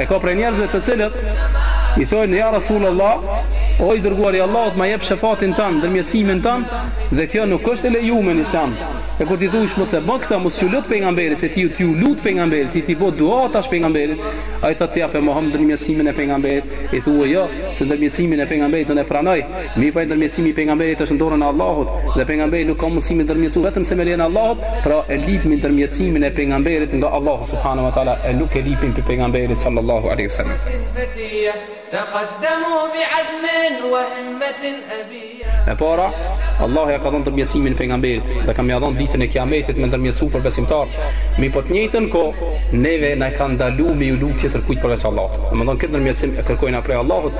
E ka prej njerëzve të cilët i thonë ja Rasulullah, o i dërguari i Allahut, ma jep shefatin tënd, ndërmjetësimin tënd, dhe kjo nuk është e lejuar në Islam. E kur ti thosh mos e bë këtë, mos ju lut pejgamberit, se ti ju lut pejgamberit, ti ti bë dua tash pejgamberit, ai thotë ti a po mohon ndërmjetësimin e pejgamberit, i thua jo, se ndërmjetësimin e pejgamberit unë e pranoj. Mirëpo ai ndërmjetësimi i pejgamberit është në dorën e Allahut dhe pejgamberi nuk ka mundësi me ndërmjetësu vetëm se me lejen e Allahut, pra e lipim ndërmjetësimin e pejgamberit nga Allahu subhanahu wa taala e nuk e lipim prej pejgamberit sallallahu alejhi ve sellem. E para, Allahu ja ka dhënë ndërmjetësimin pejgamberit dhe ka me ia dhënë ditën e Kiametit me ndërmjetësu për besimtar. Mirëpo të njëjtën kohë, neve na ka ndaluar me ju lut tjetërkujt përveç Allahut. Domethënë këtë ndërmjetësim e kërkojmë prej Allahut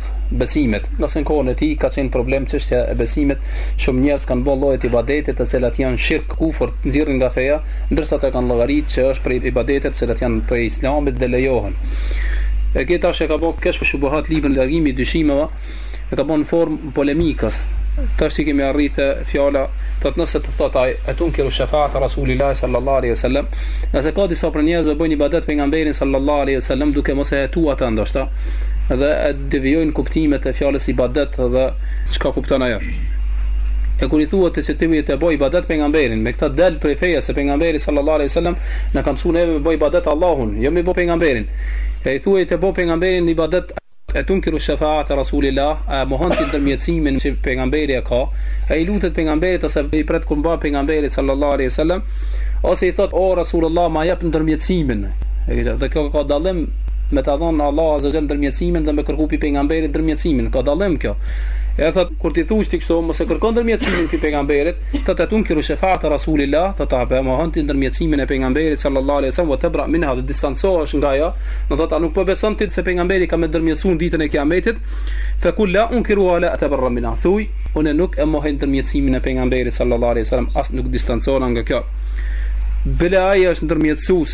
besimet, ngase në kohën e tij ka qenë problem çështja e besimit, shumë njerëz kanë bërë llojet ibadete të cilat janë shirk, kufër, nxirrin nga feja, ndërsa ata e kanë llogaritë që është prej ibadeteve të cilat janë prej Islamit dhe lejohen. E këtë tash e ka bërë Keshf Shubuhat librin Largimi i dyshimeve, e ka bërë në formë polemikës. Tash si kemi arritë te fjala, thotë nëse të thotë ai, etunkiru shefa'at Rasulillahi sallallahu alaihi wasallam, nëse ka disa prej njerëzve bëjnë ibadet pejgamberin sallallahu alaihi wasallam duke mos e hetuar atë ndoshta, dhe e devijojnë kuptimet e fjalës ibadet dhe çka kupton ajo. E kur i thua ti se ti me e bë ibadet pejgamberin, me këtë dal prej feja se pejgamberi sallallahu alaihi wasallam na ka mësuar neve me bë ibadet Allahun, jo me bë pejgamberin. E i thua i të bëj pejgamberin ibadet etunkiru shafaate rasulillah, e mohon ti ndërmjetësimin që pejgamberi e ka, e i lutet pejgamberit ose i pret kurban pejgamberit sallallahu alaihi wasallam, ose i thot o rasulullah ma jep ndërmjetësimin. Dhe kjo ka dallim me ta dhënë Allahu azza ve xhel ndërmjetësimin dhe me kërku pi pejgamberit ndërmjetësimin ka dallim kjo e thot kur ti thush ti kështu mos e kërko ndërmjetësimin pi pejgamberit thot atunkiru shefate rasulillah thot a po e mohon ti ndërmjetësimin e pejgamberit sallallahu alaihi wasallam teberra minha dhe distancohesh nga ajo do thot a nuk po beson ti se pejgamberi ka me ndërmjetësuar ditën e kiametit fa kul la unkiru wa la atabarra minha thuj unë nuk e mohoj ndërmjetësimin e pejgamberit sallallahu alaihi wasallam as nuk distancohem nga kjo Bel ai është ndërmjetësues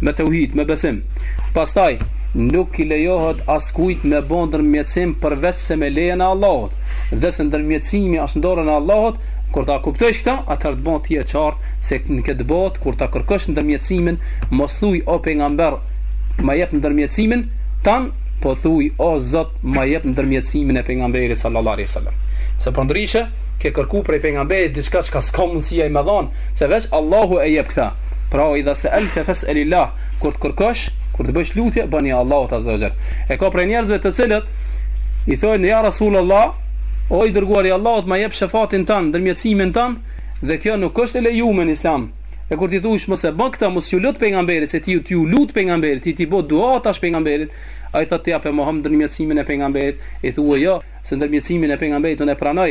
me teuhid, me besim. Pastaj, nuk i lejohet askujt me bë ndërmjetësim përveçse me lejen e Allahut, dhe se ndërmjetësimi është në dorën e Allahut, kur ta kuptojsh këtë, atëherë të bëhet e qartë se në këtë botë kur ta kërkosh ndërmjetësimin, mos thuaj o pejgamber ma jep ndërmjetësimin tan, po thuaj o Zot ma jep ndërmjetësimin e pejgamberit sallallahu alejhi wasallam. Se përndryshe ke kërku prej pejgamberit diçka çka s'ka mundësi ai me dhanë, se veç Allahu e jep këtë. Pra wa idha se'elte fes'elillah, kur të kërkosh, kur të bësh lutje, bëni Allahut Azza wa Jall. E ka prej njerëzve të cilët, i thojnë, ja Rasul Allah, o i dërguari i Allahut, ma jep shefatin tand, ndërmjetësimin tand, dhe kjo nuk është e lejume në islam. E kur t'i thush mos e bë këtë, mos ju lut pejgamberit, se ti je tu ju lut pejgamberit, ti tu i bë dua tash pejgamberit. Ai thotë ti a po mohon ndërmjetësimin e pejgamberit, i thua jo, se ndërmjetësimin e pejgamberit unë e pranoj.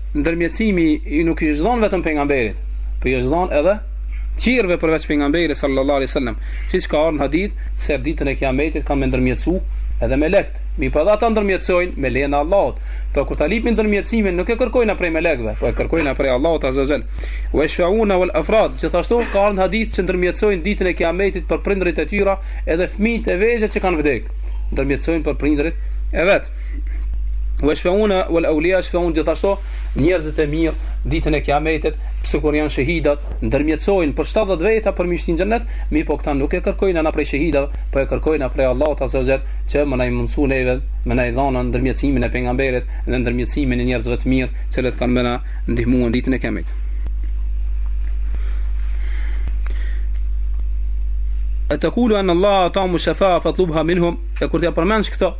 ndërmjetësimi nuk i është dhënë vetëm pejgamberit, por i është dhënë edhe tjerve përveç pejgamberit sallallahu alaihi wasallam, siç ka ardhur në hadith se ditën e Kiametit kanë me ndërmjetësu edhe melekt. Mirëpo edhe ata ndërmjetësojnë me lejen e Allahut. Pra kur ta lypim ndërmjetësimin nuk e kërkojmë prej melekëve, po e kërkojmë prej Allahut azza xhel. Wa yashfa'una wal afrat, gjithashtu ka ardhur në hadith që ndërmjetësojnë ditën e Kiametit për prindërit e tyre, edhe fëmijët e vegjël që kanë vdekë, ndërmjetësojnë për prindërit e vet. Wa yashfa'una wal awliya yashfa'un gjithashtu njerëzit e mirë ditën e kiametit, sikur janë shahidat, ndërmjetësojnë për 70 veta për me i shti n'xhennet, mirëpo këta nuk e kërkojna na prej shahidave, po e kërkojna na prej Allahut azza xhel, që me na e mundsu neve, me na e dhan ndërmjetësimin e pejgamberit dhe ndërmjetësimin e njerëzve të mirë, të cilët kanë me na ndihmuar ditën e kiametit. E tekulu enne Allah atahumu shefa'a fa atlubuha minhum E kur t'ja përmendsh këto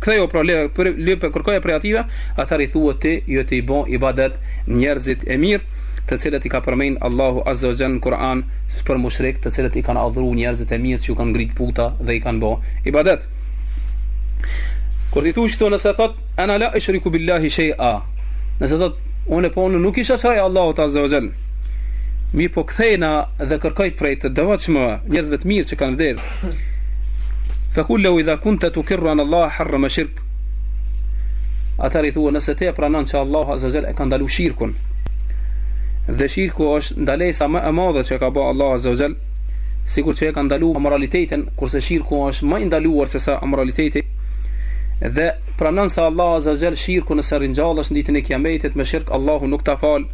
Kthehu pra lype, lype, kërkoje prej ative, atëherë i thuhet ti je tu i bë ibadet njerëzit e mirë, të cilët i ka përmend Allahu Azza wa Jall në Kur'an për mushrik, të cilët i kanë adhuruar njerëzit e mirë që u kanë ngrit puta dhe i kanë bë ibadet. Kur t'i thuash këto nëse thot ana la ushriku billahi shay'a. Nëse thot unë po unë nuk i shoqëroj Allahut Azza wa Jall. Mirëpo kthehna dhe kërkoj prej të devotshmëve, njerëzve të mirë që kanë vdekur, Fekul lehu idha kunte tukirru enne Allah harrame shirk Atëherë i thua nëse ti e pranon që Allah Azza wa Jall e ka ndalu shirkun Dhe shirku është ndalesa më e madhe që e ka ba Allah Azza wa Jall Sikur që e ka ndalu amoralitetin Kurse shirku është ma i ndaluar se sa amoraliteti Dhe pranon se Allah Azza wa Jall shirku nëse ringjallesh ditën e kiametit me shirk Allahu nuk ta falë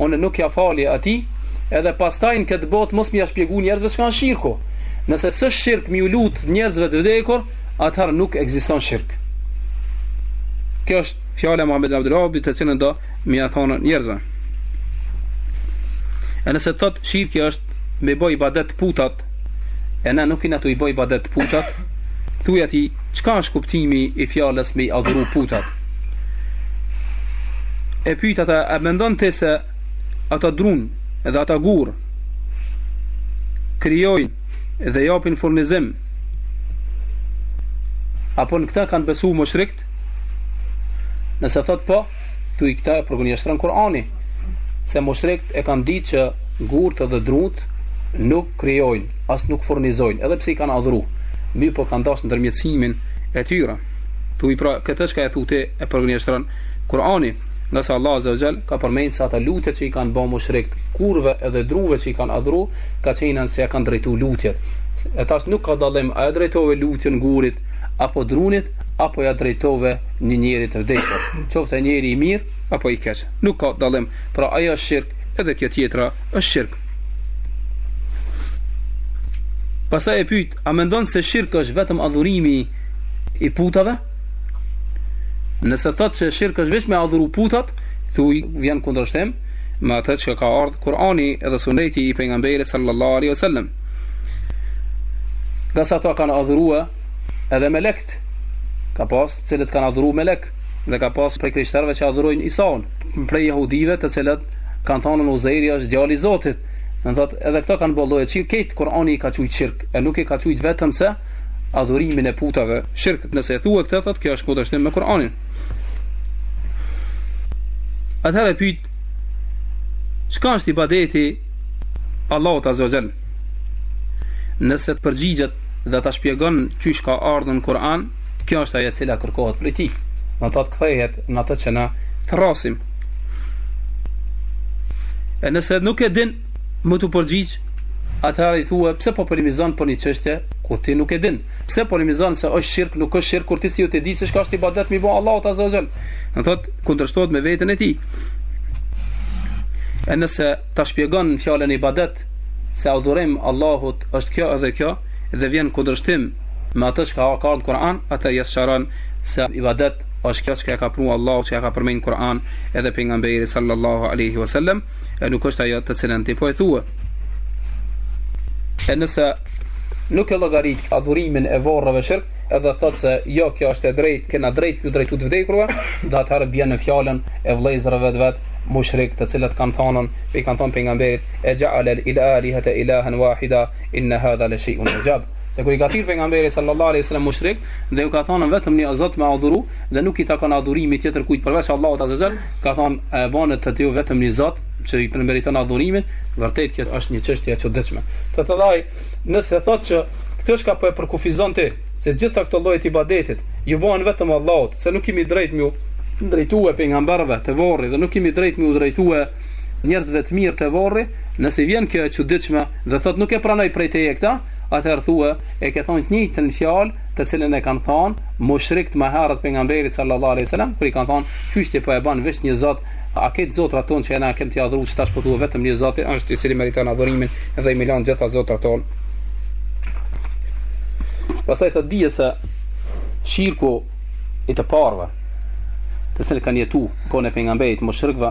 Unë nuk ja fali atij, edhe pastaj në këtë botë mos me ja shpjegu njerëzve çka është shirku. Nëse s'është shirk me ju lut njerëzve të vdekur, atëherë nuk ekziston shirk. Kjo është fjala e Muhamed ibn Abdul Wahhabit, të cilën do me ja thonë njerëzve. E nëse thot shirki është me bë ibadet putat, E na nuk jena tu i bo ibadet putat? Thuj ati, çka është kuptimi i fjalës me i adhuru putat? E pyet ata, a mendon ti se ata drun dhe ata gur krijojnë dhe japin furnizim apo në këta kanë besu mushrikt nëse thot po Këtu i këta e përgënjeshtron Kurani, se mushrikt e kanë ditë që gurt edhe drut nuk krijojnë, as nuk furnizojnë, edhe pse i kanë adhuru, mirpo kanë dasht ndërmjetësimin e tyre. Thuj pra, këtë çka e thu ti e përgënjeshtron Kurani, ngase Allahu azza xhel ka përmenë se ato lutjet që i kanë bënë mushrikt, gurve edhe druve që i kanë adhuru, ka thënë se ja kanë drejtu lutjet. E tash nuk ka dallim, a e drejtove lutjen gurit, apo drunit, apo ja drejtove një njeri të vdekur, qoftë ai njeri i mirë apo i keq. Nuk ka dallim. Pra ajo është shirk, edhe kjo tjetra është shirk. Pastaj e pyet, a mendon se shirku është vetëm adhurimi i putave? Nëse thotë se shirku është vetëm adhuru putat, thuj vjen kundërshtim me atë që ka ardhur Kur'ani edhe suneti i pejgamberit sallallahu alaihi wasallam. Ngase ata kanë adhuruar edhe melekt ka pas të cilët kanë adhuru melekt dhe ka pas prej krishterëve që adhurojnë Isaun prej jehudive të cilët kanë thënë Uzeiri është djali i Zotit do të thotë edhe këto kanë bo lloje shirk këtë Kurani i ka qujt shirk e nuk i ka qujt vetëm se adhurimin e putave shirk nëse e thua këtë thotë kjo është kundërshtim me Kur'anin Atëherë pyet çka është ibadeti Allahut azza xhel Nëse të përgjigjet dhe ta shpjegon qysh ka ardhur në Kur'an, kjo është ajo e cila kërkohet prej tij. Do të kthehet në atë që na thrasim. E nëse nuk e din, me t'u përgjigj, atëherë i thua pse po polemizon për një çështje kur ti nuk e din. Pse polemizon se është shirk, nuk është shirk kur ti s'je tu e di se çka është ibadet me i bo Allahut azza wa jall. Do thotë kundërshtohet me veten e tij. E nëse ta shpjegon fjalën ibadet se adhurim Allahut është kjo edhe kjo dhe vjen kundërshtim me atë që ka ardhur në Kur'an, atëherë ia sqaron se ibadet është kjo që ka prua Allahu, që ka përmend në Kur'an edhe pejgamberi sallallahu alaihi wasallam, e nuk është ajo të cilën ti po e thua. E nëse nuk e llogarit adhurimin e varreve shirk, edhe thot se jo kjo është e drejtë, kena drejt ju drejtu të vdekurve, dhe atëherë bjen në fjalën e vëllezërve të vet mushrik, të cilët kanë thënë, i kanë thënë pejgamberit Ejaalel alihete ilahen wahida inne hadha le sheiun ujab. Se kur i ka thirr pejgamberi sallallahu alaihi wasallam mushrikt dhe ju ka thonë vetëm një Zot me adhuru dhe nuk i takon adhurimi tjetër kujt përveç Allahut azza xhel, kanë thonë a e bane ti vetëm një Zot që e meriton adhurimin, vërtet kjo është një çështje e çuditshme. Kështu dhe ai, nëse thotë që këtë çka po e përkufizon ti, se gjitha këto llojet e ibadetit ju bëhen vetëm Allahut, se nuk kemi drejt mju drejtue pejgamberëve te vorri dhe nuk kemi drejt mju drejtue njerëzve të mirë te varri, nëse i vjen kjo e çuditshme dhe thotë nuk e pranoj prej teje këtë, atëherë thuaj, e ke thënë të njëjtën fjalë të cilën e kanë thënë mushrikët më herët pejgamberit sallallahu alejhi selam, kur i kanë thënë, qysh ti po e bën veç një Zot, a këta zotrat tonë që na i kemi adhuruar që tash po thua vetëm një Zot është i cili meriton adhurimin dhe i mohon gjithë zotrat tonë. Pastaj thotë dije se shirku i të parëve të cilët kanë jetu n'kohën e pejgamberit mushrikëve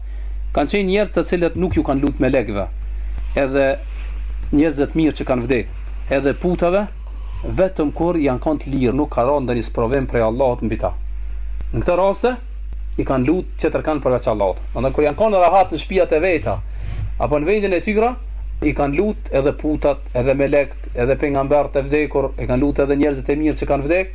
Kanë qenë njerëz të cilët nuk ju kanë lutë melekëve, edhe njerëzve të mirë që kanë vdekë, edhe putave, vetëm kur janë kanë të lirë, nuk ka rënë ndonjë sprovim prej Allahut mbi ta. Në këtë raste i kanë lutë tjetërkënd përveç Allahut. Ama kur janë kanë rahat në shtëpiat e veta apo në vendin e tyre, i kanë lutë edhe putat, edhe melekët, edhe pejgamberët e vdekur, i kanë lutë edhe njerëzit e mirë që kanë vdekë.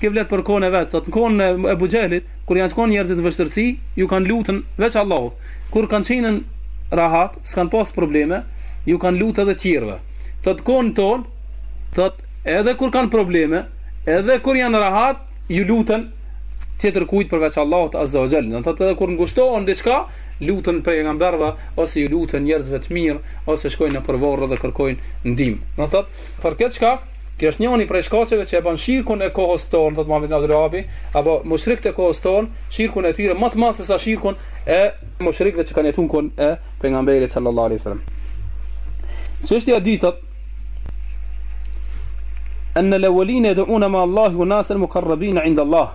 Kjo vlen për kohën e vet, thotë në kohën e Ebu Xhehlit, kur janë kon njerëzit në vështirësi, ju kanë lutur veç Allahut. Kur kanë qenë rahat, s'kanë pas probleme, ju kanë lutë edhe tjerëve. Thotë n'kohën tonë, thotë edhe kur kanë probleme, edhe kur janë rahat, ju lutën tjetër kujt përveç Allahut Azza wa Jall. Do thotë edhe kur ngushtohen diçka, lutën pejgamberëve ose ju lutën njerëzve të mirë ose shkojnë nëpër varre dhe kërkojnë ndihmë. Do thotë për këtë çka Kjo është njëri prej shkaqeve që e bën shirkun e kohës tonë, thotë Muhamed ibn Abdulvehabi, apo mushrikët e kohës tonë, shirkun e tyre më të madh sesa shirkun e mushrikëve që kanë jetu në kohën e Pejgamberit sallallahu alejhi ve sellem. Çështja e dytë thotë An al-awwalina yad'una ma Allahi unasan muqarrabina 'inda Allah.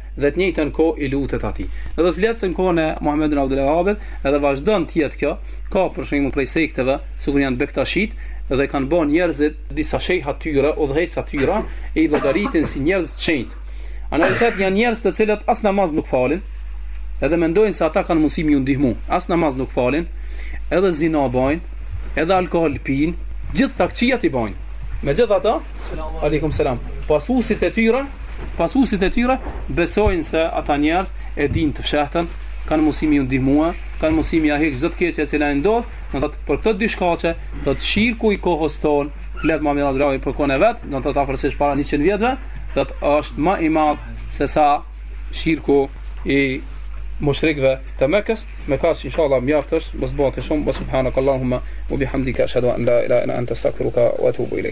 dhe të njëjtën kohë i lutet atij. Edhe flet në kohën e Muhammed ibn Abdulvehabit edhe vazhdon të jetë kjo, ka për shembull prej sekteve, sikur janë bektashit, që i kanë bo njerëzit, disa shejha të tyre, udhëheqësa të tyre, e i llogaritin si njerëz të shenjtë. E në realitet janë njerëz të cilët as namaz nuk falin, edhe mendojnë se ata kanë mundësi me ju ndihmu, as namaz nuk falin, edhe zina bojnë, edhe alkool pinë, gjithë të këqijat i bojnë. Megjithatë, Aleikum selam. Pasuesit e tyre, pasuesit e tyre besojnë se ata njerëz e dinë të fshehtën, kanë mundësi me ju ndihmu, kanë mundësi me jau hek çdo të keqe që ju ndodh, do thotë për këtë dy shkaqe, thotë shirku i kohës ton, flet Muhamed ibn Abdulvehabi për kohën e vet, do thotë afërsisht para 100 vjetëve, thotë është më i madh se sa shirku i mushrikëve të Mekës, me kaq inshallah mjaft është, mos t'bëhet shumë, subhanakallahumma wa bihamdika ashhadu an la ilaha illa anta astaghfiruka wa atubu ilaik.